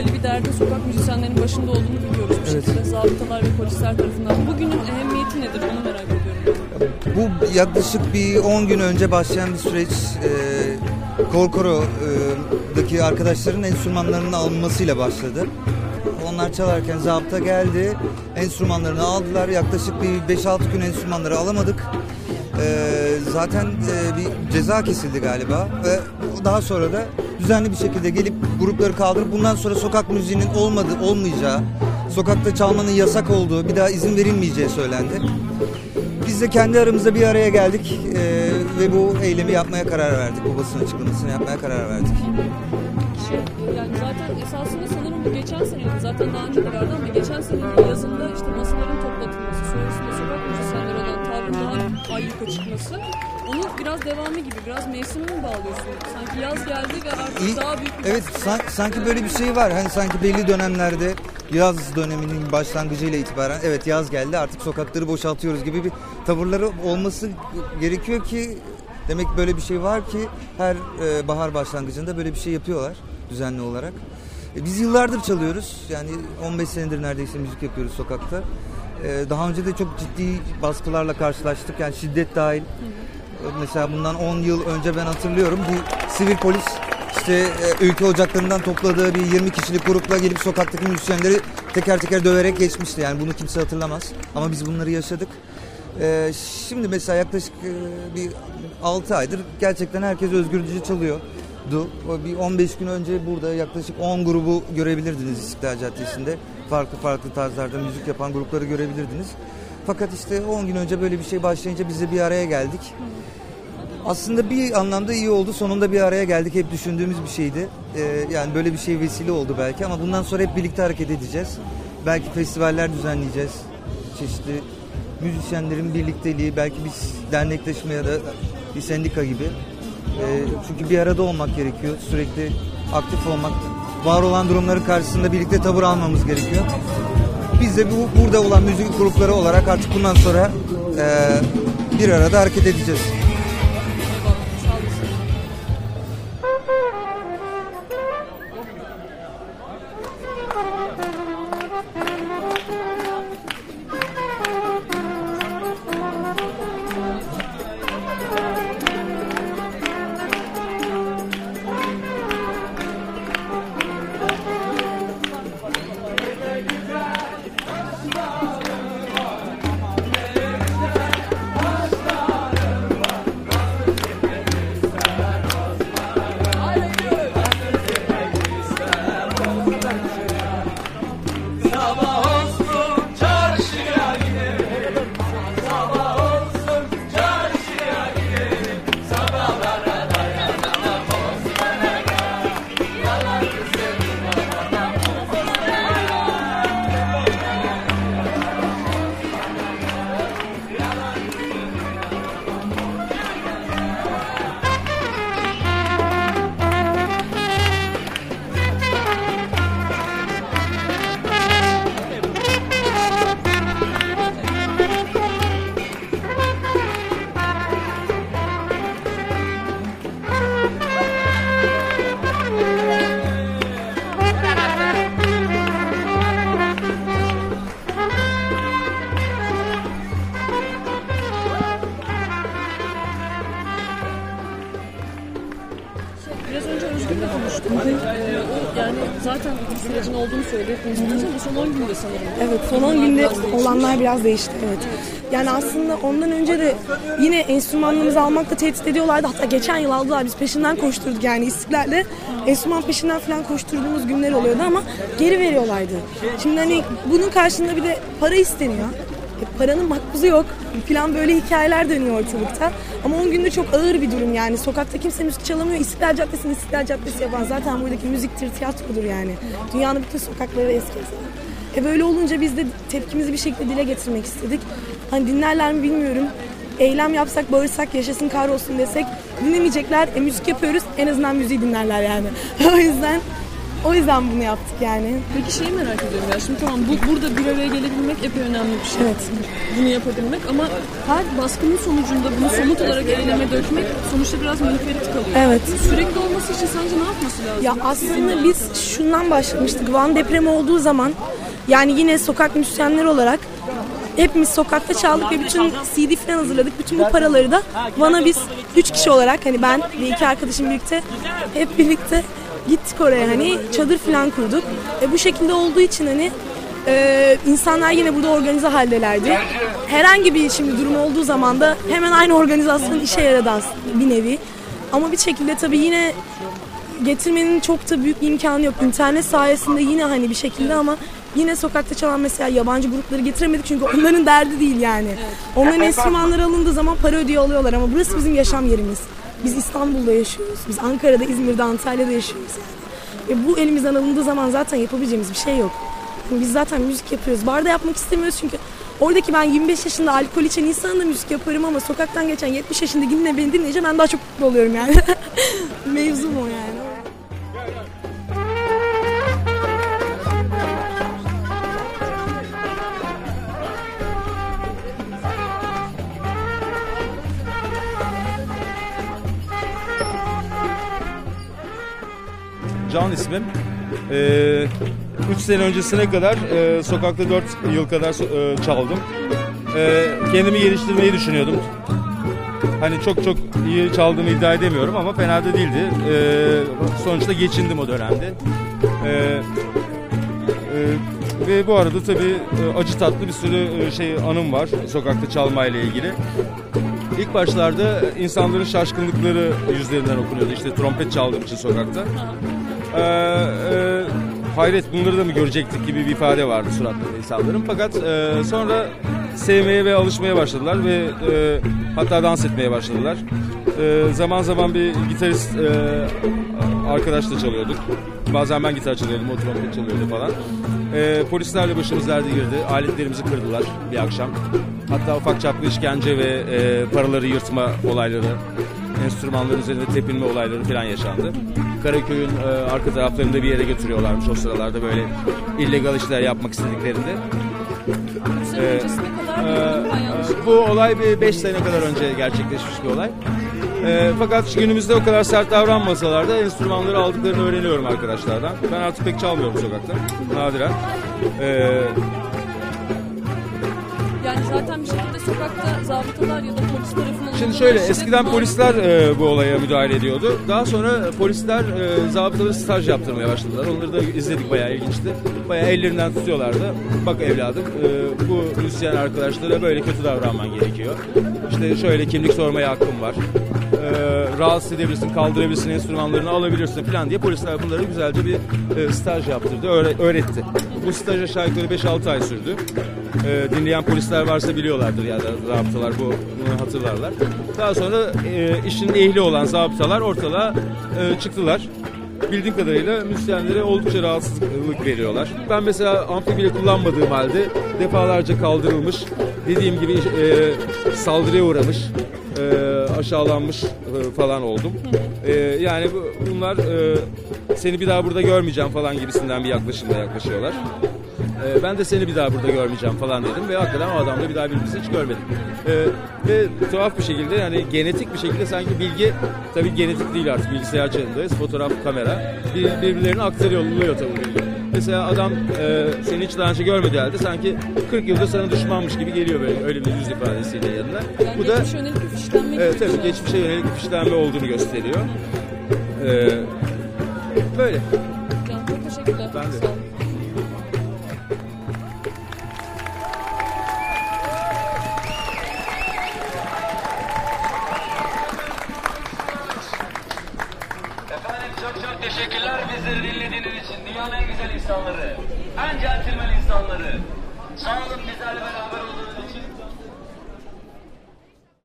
böyle bir derde sokak müzisyenlerinin başında olduğunu biliyoruz bir Evet. şekilde. Zabıtalar ve polisler tarafından. Bugünün ehemmiyeti nedir? Onu merak ediyorum. Bu yaklaşık bir 10 gün önce başlayan bir süreç. E, Korkoro'daki arkadaşların enstrümanlarının alınmasıyla başladı. Onlar çalarken zabıta geldi. Enstrümanlarını aldılar. Yaklaşık bir 5-6 gün enstrümanları alamadık. E, zaten e, bir ceza kesildi galiba. Ve daha sonra da düzenli bir şekilde gelip grupları kaldırıp bundan sonra sokak müziğinin olmadığı, olmayacağı, sokakta çalmanın yasak olduğu, bir daha izin verilmeyeceği söylendi. Biz de kendi aramızda bir araya geldik eee, ve bu eylemi yapmaya karar verdik. Bu basın açıklamasını yapmaya karar verdik. Şey, yani zaten esasında sanırım bu geçen seneydi. Zaten daha önce de vardı ama geçen senenin yazında işte masaların ayyuka çıkması. Onun biraz devamı gibi, biraz mevsimini mi bağlıyorsun? Sanki yaz geldi ve artık İyi- daha büyük bir Evet san- sanki böyle bir şey var. Hani sanki belli dönemlerde yaz döneminin başlangıcıyla itibaren evet yaz geldi artık sokakları boşaltıyoruz gibi bir tavırları olması gerekiyor ki demek böyle bir şey var ki her e, bahar başlangıcında böyle bir şey yapıyorlar düzenli olarak. E, biz yıllardır çalıyoruz. Yani 15 senedir neredeyse müzik yapıyoruz sokakta. E, daha önce de çok ciddi baskılarla karşılaştık. Yani şiddet dahil. Mesela bundan 10 yıl önce ben hatırlıyorum bir sivil polis işte e, ülke ocaklarından topladığı bir 20 kişilik grupla gelip sokaktaki müzisyenleri teker teker döverek geçmişti. Yani bunu kimse hatırlamaz. Ama biz bunları yaşadık. E, şimdi mesela yaklaşık e, bir 6 aydır gerçekten herkes özgürce çalıyordu. O Bir 15 gün önce burada yaklaşık 10 grubu görebilirdiniz İstiklal Caddesi'nde. Farklı farklı tarzlarda müzik yapan grupları görebilirdiniz. Fakat işte 10 gün önce böyle bir şey başlayınca biz de bir araya geldik. Aslında bir anlamda iyi oldu. Sonunda bir araya geldik. Hep düşündüğümüz bir şeydi. Ee, yani böyle bir şey vesile oldu belki ama bundan sonra hep birlikte hareket edeceğiz. Belki festivaller düzenleyeceğiz. Çeşitli müzisyenlerin birlikteliği, belki bir dernekleşme ya da bir sendika gibi. Ee, çünkü bir arada olmak gerekiyor. Sürekli aktif olmak. Var olan durumların karşısında birlikte tavır almamız gerekiyor. Biz de bu burada olan müzik grupları olarak artık bundan sonra e, bir arada hareket edeceğiz. Biraz önce Özgür'le konuştuk. Ee, o yani zaten bu sürecin olduğunu hepimiz biliyoruz ama son 10 günde sanırım. Evet son 10 günde olanlar biraz değişti evet. Yani aslında ondan önce de yine enstrümanlarımızı almakla tehdit ediyorlardı. Hatta geçen yıl aldılar biz peşinden koşturduk yani istiklalde. Enstrüman peşinden falan koşturduğumuz günler oluyordu ama geri veriyorlardı. Şimdi hani bunun karşılığında bir de para isteniyor. E, paranın makbuzu yok falan böyle hikayeler dönüyor ortalıkta. Ama 10 günde çok ağır bir durum yani. Sokakta kimse müzik çalamıyor. İstiklal Caddesi'ni İstiklal Caddesi yapan zaten buradaki müziktir, tiyatrodur yani. Dünyanın bütün sokakları eski e böyle olunca biz de tepkimizi bir şekilde dile getirmek istedik. Hani dinlerler mi bilmiyorum. Eylem yapsak, bağırsak, yaşasın kahrolsun desek dinlemeyecekler. E müzik yapıyoruz en azından müziği dinlerler yani. o yüzden O yüzden bunu yaptık yani. Peki şeyi merak ediyorum ya şimdi tamam bu, burada bir araya gelebilmek epey önemli bir şey. Evet. Bunu yapabilmek ama her baskının sonucunda bunu somut olarak eyleme dökmek sonuçta biraz münferit kalıyor. Evet. Sürekli olması için sence ne yapması lazım? Ya aslında biz şundan başlamıştık. Van depremi olduğu zaman yani yine sokak müzisyenleri olarak hepimiz sokakta çaldık ve bütün CD falan hazırladık. Bütün bu paraları da Van'a biz üç kişi olarak hani ben ve iki arkadaşım birlikte hep birlikte gittik oraya hani çadır falan kurduk. E bu şekilde olduğu için hani e, insanlar yine burada organize haldelerdi. Herhangi bir şimdi durum olduğu zaman da hemen aynı organizasyon işe yaradı aslında bir nevi. Ama bir şekilde tabii yine getirmenin çok da büyük imkanı yok. İnternet sayesinde yine hani bir şekilde ama yine sokakta çalan mesela yabancı grupları getiremedik çünkü onların derdi değil yani. Onların enstrümanları alındığı zaman para ödüyor alıyorlar ama burası bizim yaşam yerimiz. Biz İstanbul'da yaşıyoruz. Biz Ankara'da, İzmir'de, Antalya'da yaşıyoruz yani. Ve bu elimizden alındığı zaman zaten yapabileceğimiz bir şey yok. Biz zaten müzik yapıyoruz. Barda yapmak istemiyoruz çünkü oradaki ben 25 yaşında alkol içen insan da müzik yaparım ama sokaktan geçen 70 yaşındaki yine beni dinleyince ben daha çok mutlu oluyorum yani. Mevzum o yani. Can ismim. 3 sene öncesine kadar e, sokakta 4 yıl kadar e, çaldım. E, kendimi geliştirmeyi düşünüyordum. Hani çok çok iyi çaldığımı iddia edemiyorum ama fena da değildi. E, sonuçta geçindim o dönemde. E, e, ve bu arada tabii e, acı tatlı bir sürü e, şey anım var sokakta çalmayla ilgili. İlk başlarda insanların şaşkınlıkları yüzlerinden okunuyordu. İşte trompet çaldığım için sokakta. Ee, e, hayret bunları da mı görecektik gibi bir ifade vardı suratlarında insanların. Fakat e, sonra sevmeye ve alışmaya başladılar ve e, hatta dans etmeye başladılar. E, zaman zaman bir gitarist e, arkadaşla çalıyorduk. Bazen ben gitar çalıyordum, o trompet çalıyordu falan. E, polislerle başımız derde girdi. Aletlerimizi kırdılar bir akşam. Hatta ufak çaplı işkence ve e, paraları yırtma olayları, enstrümanların üzerinde tepinme olayları falan yaşandı. Karaköy'ün e, arka taraflarında bir yere götürüyorlarmış o sıralarda böyle illegal işler yapmak istediklerinde. Ee, ben yanlış bu olay bir 5 sene kadar önce gerçekleşmiş bir olay. Ee, fakat günümüzde o kadar sert davranmasalar da enstrümanları aldıklarını öğreniyorum arkadaşlardan. Ben artık pek çalmıyorum sokakta. Nadiren. Yani zaten bir şekilde sokakta zabıtalar ya da polis tarafından Şimdi şöyle eskiden polisler e, bu olaya müdahale ediyordu. Daha sonra polisler e, zabıtaları staj yaptırmaya başladılar. Onları da izledik bayağı ilginçti. Bayağı ellerinden tutuyorlardı. Bak evladım e, bu müzisyen arkadaşlara böyle kötü davranman gerekiyor. İşte şöyle kimlik sormaya hakkın var. E, rahatsız edebilirsin, kaldırabilirsin, enstrümanlarını alabilirsin falan diye polisler bunları güzelce bir e, staj yaptırdı, öğre- öğretti. Bu staj aşağı yukarı 5-6 ay sürdü. E, dinleyen polisler varsa biliyorlardır ya da zabıtalar bu, bunu hatırlarlar. Daha sonra e, işin ehli olan zabıtalar ortalığa e, çıktılar. Bildiğim kadarıyla müzisyenlere oldukça rahatsızlık veriyorlar. Ben mesela amfi bile kullanmadığım halde defalarca kaldırılmış, dediğim gibi e, saldırıya uğramış, e, aşağılanmış e, falan oldum. E, yani bu- bunlar e, seni bir daha burada görmeyeceğim falan gibisinden bir yaklaşımla yaklaşıyorlar. Ee, ben de seni bir daha burada görmeyeceğim falan dedim ve hakikaten o adamla bir daha birbirimizi hiç görmedik. Ee, ve tuhaf bir şekilde yani genetik bir şekilde sanki bilgi tabii genetik değil artık bilgisayar çağındayız fotoğraf kamera bir, birbirlerine aktarılıyor tabii bilgi. Mesela adam e, seni hiç daha önce görmediği halde sanki 40 yıldır sana düşmanmış gibi geliyor böyle öyle bir yüz ifadesiyle yanına. Yani Bu da bir tabii şey. geçmişe yönelik bir fişlenme olduğunu gösteriyor. Ee, böyle. Ben de. Teşekkürler bizleri dinlediğiniz için. Dünyanın en güzel insanları, en centilmen insanları. Sağ olun bizlerle beraber olduğunuz